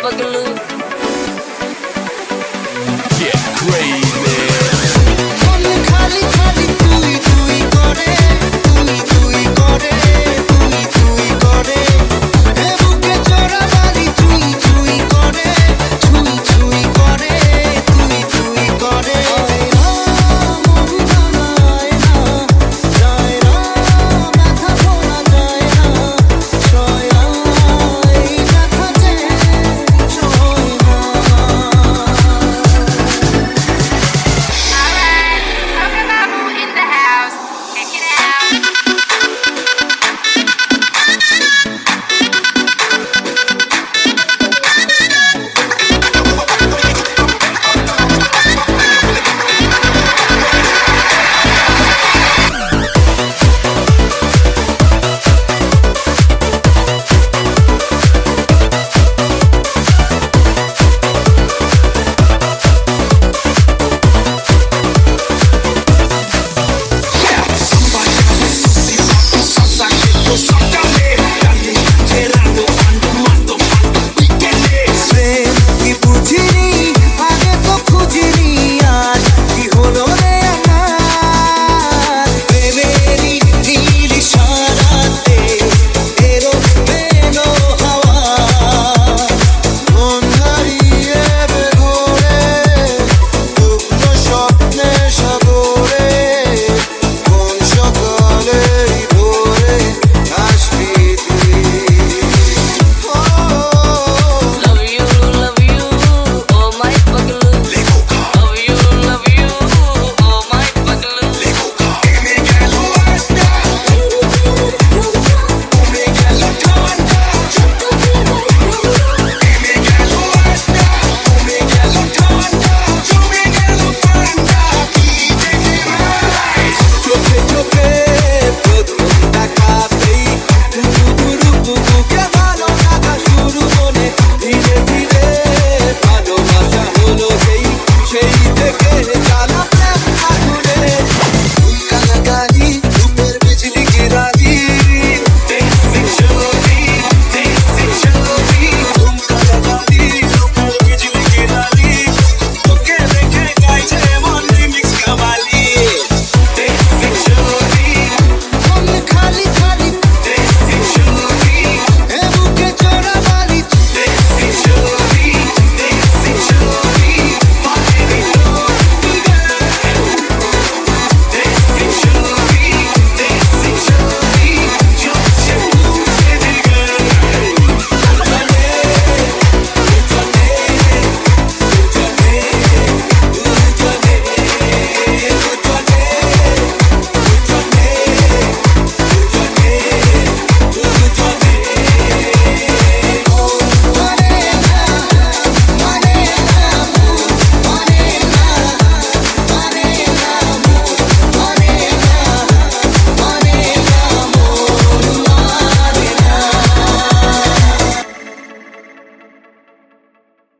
fucking lose.